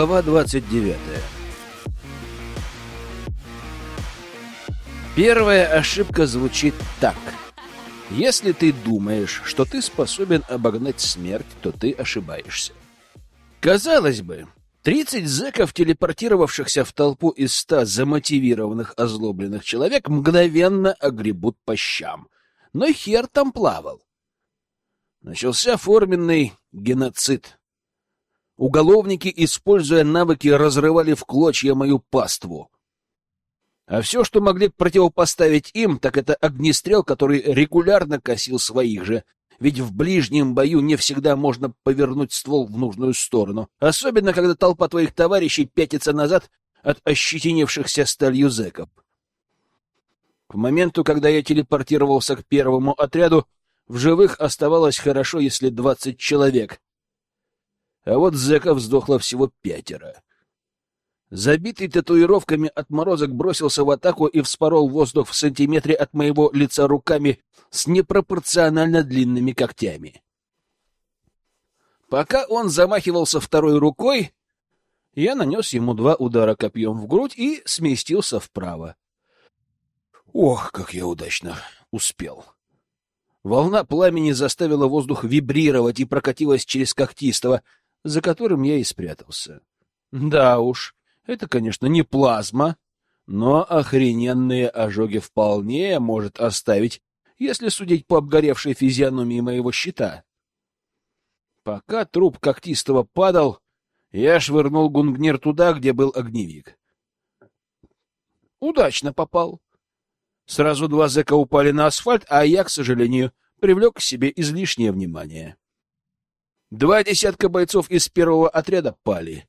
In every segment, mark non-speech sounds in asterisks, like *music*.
Глава 29. Первая ошибка звучит так. Если ты думаешь, что ты способен обогнать смерть, то ты ошибаешься. Казалось бы, 30 зэков, телепортировавшихся в толпу из ста замотивированных озлобленных человек, мгновенно огребут по щам. Но хер там плавал. Начался форменный геноцид. Уголовники, используя навыки, разрывали в клочья мою паству. А все, что могли противопоставить им, так это огнестрел, который регулярно косил своих же, ведь в ближнем бою не всегда можно повернуть ствол в нужную сторону, особенно когда толпа твоих товарищей пятится назад от ощетинившихся сталью зэков. К моменту, когда я телепортировался к первому отряду, в живых оставалось хорошо, если двадцать человек, а вот зэков сдохло всего пятеро. Забитый татуировками отморозок бросился в атаку и вспорол воздух в сантиметре от моего лица руками с непропорционально длинными когтями. Пока он замахивался второй рукой, я нанес ему два удара копьем в грудь и сместился вправо. Ох, как я удачно успел! Волна пламени заставила воздух вибрировать и прокатилась через когтистого — за которым я и спрятался. Да уж, это, конечно, не плазма, но охрененные ожоги вполне может оставить, если судить по обгоревшей физиономии моего щита. Пока труп когтистого падал, я швырнул гунгнир туда, где был огневик. Удачно попал. Сразу два зэка упали на асфальт, а я, к сожалению, привлек к себе излишнее внимание. Два десятка бойцов из первого отряда пали.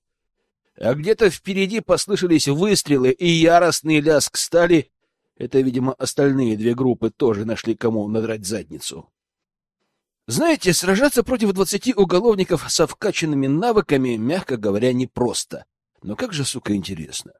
А где-то впереди послышались выстрелы и яростный лязг стали. Это, видимо, остальные две группы тоже нашли кому надрать задницу. Знаете, сражаться против двадцати уголовников со вкачанными навыками, мягко говоря, непросто. Но как же, сука, интересно.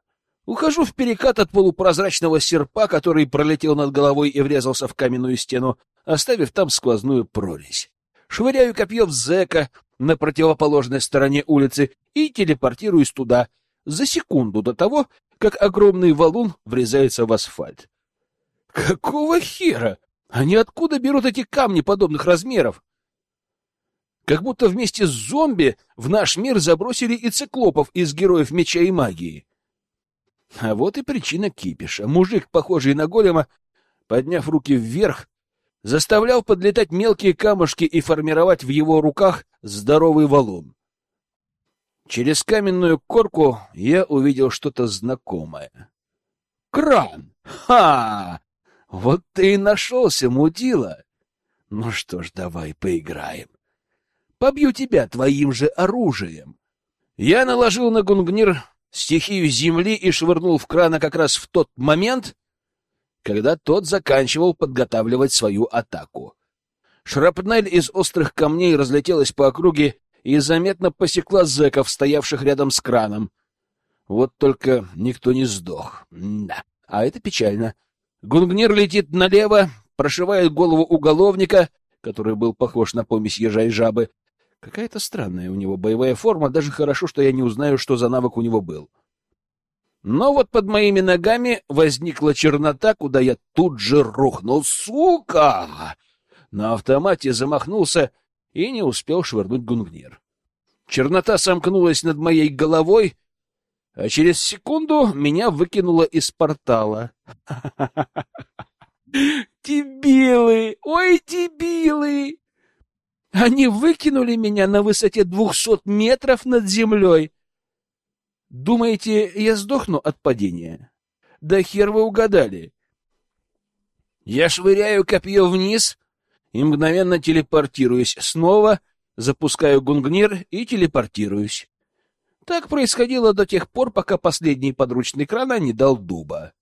Ухожу в перекат от полупрозрачного серпа, который пролетел над головой и врезался в каменную стену, оставив там сквозную прорезь швыряю копье в зэка на противоположной стороне улицы и телепортируюсь туда за секунду до того, как огромный валун врезается в асфальт. Какого хера? Они откуда берут эти камни подобных размеров? Как будто вместе с зомби в наш мир забросили и циклопов из героев меча и магии. А вот и причина кипиша. Мужик, похожий на голема, подняв руки вверх, заставлял подлетать мелкие камушки и формировать в его руках здоровый валун. Через каменную корку я увидел что-то знакомое. Кран! Ха! Вот ты и нашелся, мудила! Ну что ж, давай поиграем. Побью тебя твоим же оружием. Я наложил на гунгнир стихию земли и швырнул в крана как раз в тот момент, когда тот заканчивал подготавливать свою атаку. Шрапнель из острых камней разлетелась по округе и заметно посекла зэков, стоявших рядом с краном. Вот только никто не сдох. Да, а это печально. Гунгнир летит налево, прошивает голову уголовника, который был похож на помесь ежа и жабы. Какая-то странная у него боевая форма, даже хорошо, что я не узнаю, что за навык у него был. Но вот под моими ногами возникла чернота, куда я тут же рухнул. Сука! На автомате замахнулся и не успел швырнуть гунгнир. Чернота сомкнулась над моей головой, а через секунду меня выкинуло из портала. *laughs* Дебилы! Ой, дебилы! Они выкинули меня на высоте двухсот метров над землей. Думаете, я сдохну от падения? Да хер вы угадали. Я швыряю копье вниз и мгновенно телепортируюсь снова, запускаю гунгнир и телепортируюсь. Так происходило до тех пор, пока последний подручный крана не дал дуба.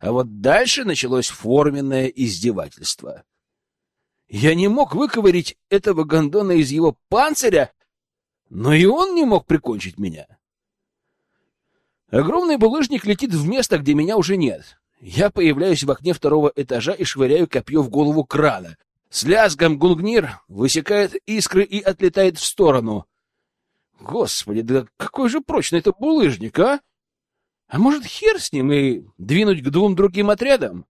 А вот дальше началось форменное издевательство. Я не мог выковырить этого гондона из его панциря, но и он не мог прикончить меня. Огромный булыжник летит в место, где меня уже нет. Я появляюсь в окне второго этажа и швыряю копье в голову крана. С лязгом гунгнир высекает искры и отлетает в сторону. Господи, да какой же прочный это булыжник, а? А может, хер с ним и двинуть к двум другим отрядам?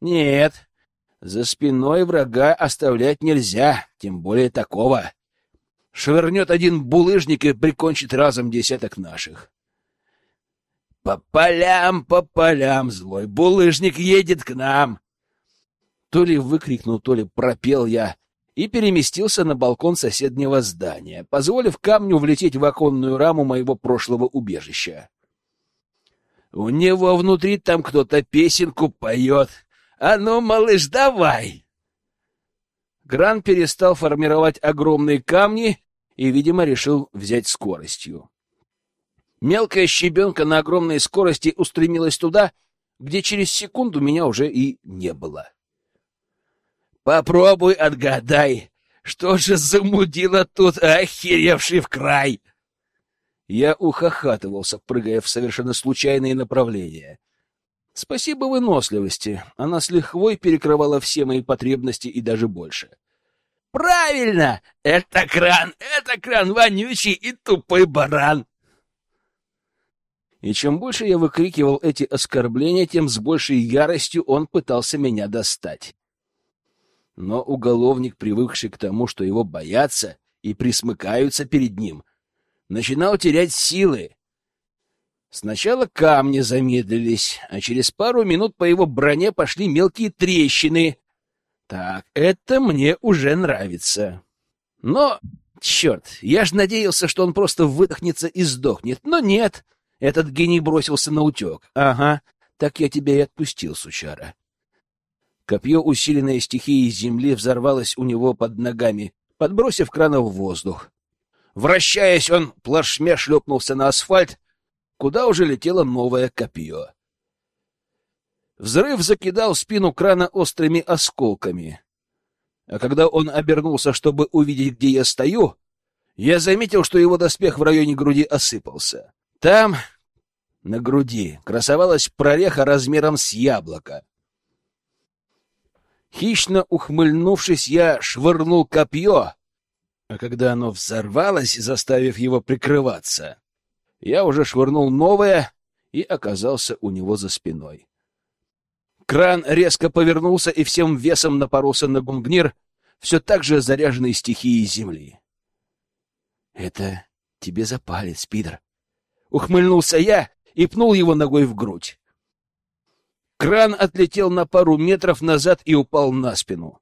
Нет, за спиной врага оставлять нельзя, тем более такого. Швырнет один булыжник и прикончит разом десяток наших. По полям, по полям, злой булыжник едет к нам. То ли выкрикнул, то ли пропел я и переместился на балкон соседнего здания, позволив камню влететь в оконную раму моего прошлого убежища. У него внутри там кто-то песенку поет. А ну, малыш, давай! Гран перестал формировать огромные камни и, видимо, решил взять скоростью. Мелкая щебенка на огромной скорости устремилась туда, где через секунду меня уже и не было. Попробуй отгадай, что же замудило тут охеревший в край? Я ухахатывался, прыгая в совершенно случайные направления. Спасибо выносливости, она с лихвой перекрывала все мои потребности и даже больше. Правильно! Это кран! Это кран вонючий и тупой баран! И чем больше я выкрикивал эти оскорбления, тем с большей яростью он пытался меня достать. Но уголовник, привыкший к тому, что его боятся и присмыкаются перед ним, начинал терять силы. Сначала камни замедлились, а через пару минут по его броне пошли мелкие трещины. Так, это мне уже нравится. Но, черт, я же надеялся, что он просто выдохнется и сдохнет. Но нет, этот гений бросился на утек. Ага, так я тебя и отпустил, сучара. Копье, усиленное стихией земли, взорвалось у него под ногами, подбросив крана в воздух. Вращаясь, он плашмя шлепнулся на асфальт, куда уже летело новое копье. Взрыв закидал спину крана острыми осколками. А когда он обернулся, чтобы увидеть, где я стою, я заметил, что его доспех в районе груди осыпался. Там, на груди, красовалась прореха размером с яблоко. Хищно ухмыльнувшись, я швырнул копье, а когда оно взорвалось, заставив его прикрываться, я уже швырнул новое и оказался у него за спиной. Кран резко повернулся и всем весом напоролся на гунгнир, все так же заряженный стихией земли. — Это тебе за палец, Питер. Ухмыльнулся я и пнул его ногой в грудь. Кран отлетел на пару метров назад и упал на спину.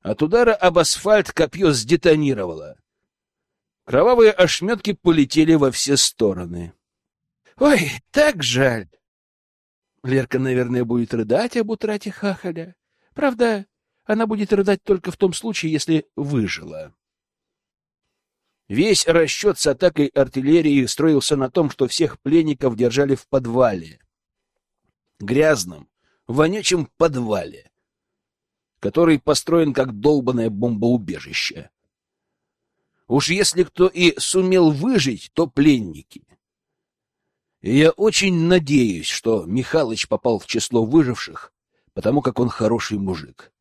От удара об асфальт копье сдетонировало. Кровавые ошметки полетели во все стороны. Ой, так жаль. Лерка, наверное, будет рыдать об утрате хахаля. Правда, она будет рыдать только в том случае, если выжила. Весь расчет с атакой артиллерии строился на том, что всех пленников держали в подвале грязном, вонючем подвале, который построен как долбанное бомбоубежище. Уж если кто и сумел выжить, то пленники. И я очень надеюсь, что Михалыч попал в число выживших, потому как он хороший мужик.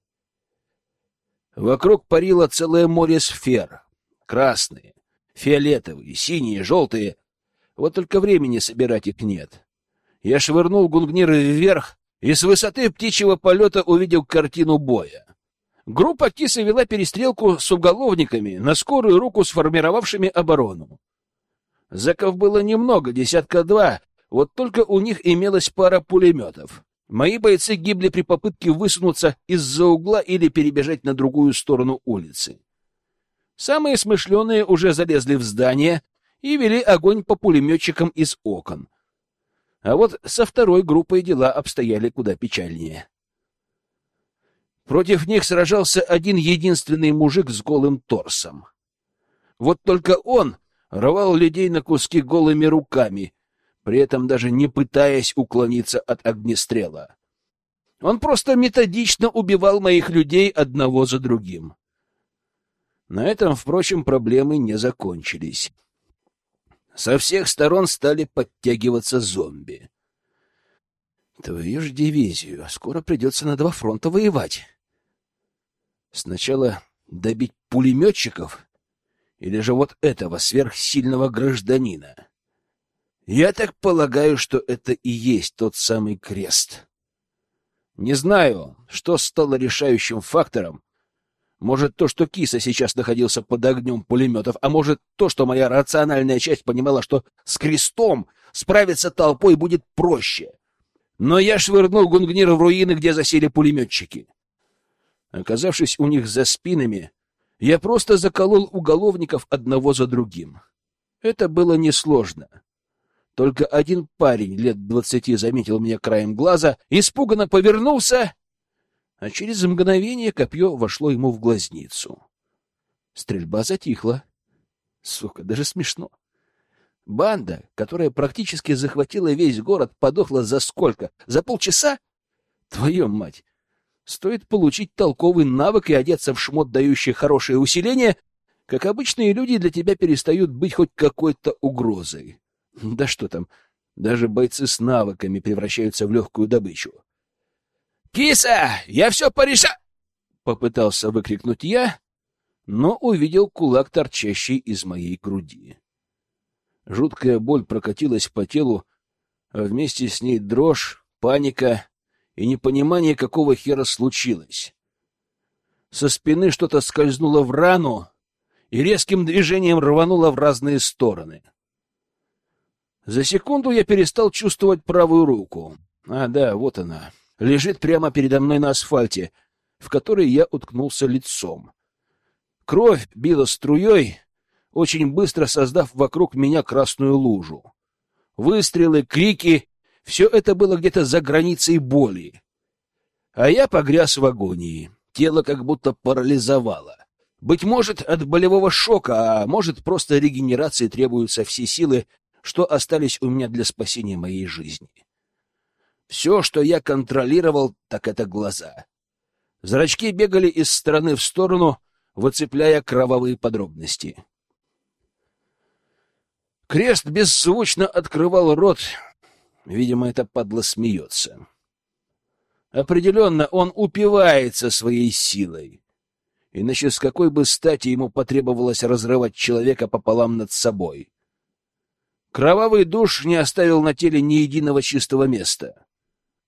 Вокруг парило целое море сфер. Красные, фиолетовые, синие, желтые. Вот только времени собирать их нет. Я швырнул гунгниры вверх и с высоты птичьего полета увидел картину боя. Группа кисы вела перестрелку с уголовниками, на скорую руку сформировавшими оборону. Заков было немного, десятка два, вот только у них имелась пара пулеметов. Мои бойцы гибли при попытке высунуться из-за угла или перебежать на другую сторону улицы. Самые смышленые уже залезли в здание и вели огонь по пулеметчикам из окон. А вот со второй группой дела обстояли куда печальнее. Против них сражался один единственный мужик с голым торсом. Вот только он рвал людей на куски голыми руками, при этом даже не пытаясь уклониться от огнестрела. Он просто методично убивал моих людей одного за другим. На этом, впрочем, проблемы не закончились. Со всех сторон стали подтягиваться зомби. Твою ж дивизию, скоро придется на два фронта воевать. Сначала добить пулеметчиков, Или же вот этого сверхсильного гражданина? Я так полагаю, что это и есть тот самый крест. Не знаю, что стало решающим фактором. Может, то, что киса сейчас находился под огнем пулеметов, а может, то, что моя рациональная часть понимала, что с крестом справиться толпой будет проще. Но я швырнул Гунгнира в руины, где засели пулеметчики. Оказавшись у них за спинами, я просто заколол уголовников одного за другим. Это было несложно. Только один парень лет двадцати заметил меня краем глаза, испуганно повернулся, а через мгновение копье вошло ему в глазницу. Стрельба затихла. Сука, даже смешно. Банда, которая практически захватила весь город, подохла за сколько? За полчаса? Твою мать! Стоит получить толковый навык и одеться в шмот, дающий хорошее усиление, как обычные люди для тебя перестают быть хоть какой-то угрозой. Да что там, даже бойцы с навыками превращаются в легкую добычу. «Киса, я все пореша...» — попытался выкрикнуть я, но увидел кулак, торчащий из моей груди. Жуткая боль прокатилась по телу, а вместе с ней дрожь, паника и непонимание, какого хера случилось. Со спины что-то скользнуло в рану и резким движением рвануло в разные стороны. За секунду я перестал чувствовать правую руку. А, да, вот она. Лежит прямо передо мной на асфальте, в который я уткнулся лицом. Кровь била струей, очень быстро создав вокруг меня красную лужу. Выстрелы, крики — все это было где-то за границей боли. А я погряз в агонии. Тело как будто парализовало. Быть может, от болевого шока, а может, просто регенерации требуются все силы, что остались у меня для спасения моей жизни. Все, что я контролировал, так это глаза. Зрачки бегали из стороны в сторону, выцепляя кровавые подробности. Крест беззвучно открывал рот. Видимо, это падла смеется. Определенно, он упивается своей силой. Иначе с какой бы стати ему потребовалось разрывать человека пополам над собой? Кровавый душ не оставил на теле ни единого чистого места.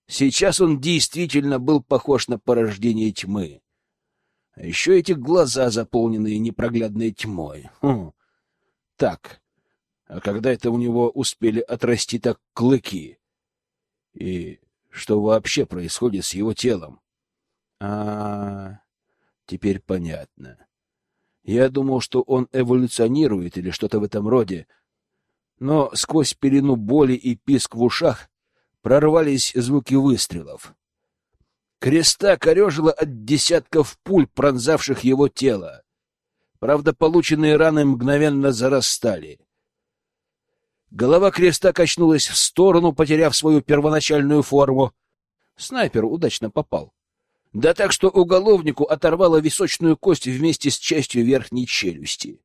Сейчас он действительно был похож на порождение тьмы. А еще эти глаза, заполненные непроглядной тьмой. Хм. Так, а когда это у него успели отрасти так клыки? И что вообще происходит с его телом? А, теперь понятно. Я думал, что он эволюционирует или что-то в этом роде, но сквозь пелену боли и писк в ушах прорвались звуки выстрелов. Креста корежило от десятков пуль, пронзавших его тело. Правда, полученные раны мгновенно зарастали. Голова креста качнулась в сторону, потеряв свою первоначальную форму. Снайпер удачно попал. Да так, что уголовнику оторвало височную кость вместе с частью верхней челюсти.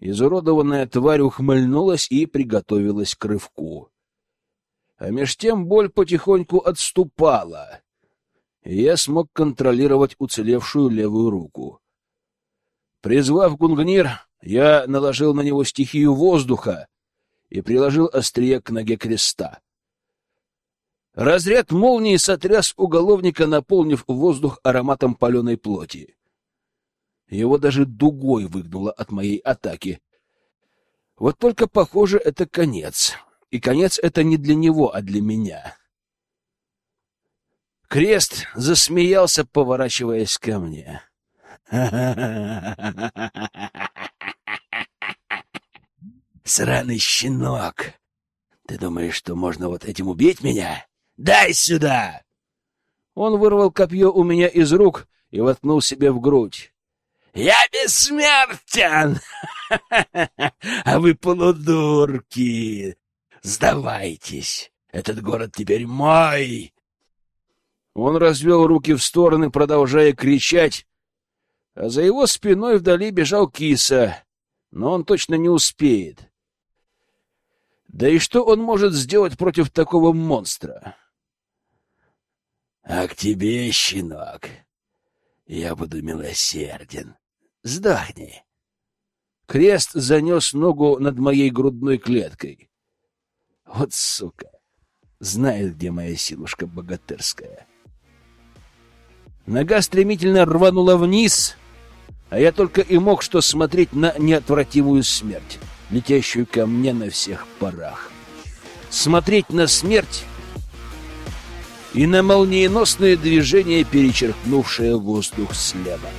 Изуродованная тварь ухмыльнулась и приготовилась к рывку. А меж тем боль потихоньку отступала, и я смог контролировать уцелевшую левую руку. Призвав гунгнир, я наложил на него стихию воздуха и приложил острие к ноге креста. Разряд молнии сотряс уголовника, наполнив воздух ароматом паленой плоти. Его даже дугой выгнуло от моей атаки. Вот только, похоже, это конец. И конец это не для него, а для меня. Крест засмеялся, поворачиваясь ко мне. *laughs* Сраный щенок! Ты думаешь, что можно вот этим убить меня? Дай сюда! Он вырвал копье у меня из рук и воткнул себе в грудь. Я бессмертен! *laughs* А вы полудурки! Сдавайтесь! Этот город теперь мой!» Он развел руки в стороны, продолжая кричать, а за его спиной вдали бежал киса, но он точно не успеет. Да и что он может сделать против такого монстра? — А к тебе, щенок, я буду милосерден. Сдохни. Крест занес ногу над моей грудной клеткой. Вот сука! Знает, где моя силушка богатырская. Нога стремительно рванула вниз, а я только и мог что смотреть на неотвратимую смерть, летящую ко мне на всех парах. Смотреть на смерть и на молниеносное движение, перечеркнувшее воздух слева.